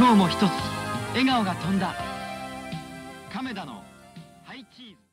今日も一つ笑顔が飛んだ。亀田のハイチーズ。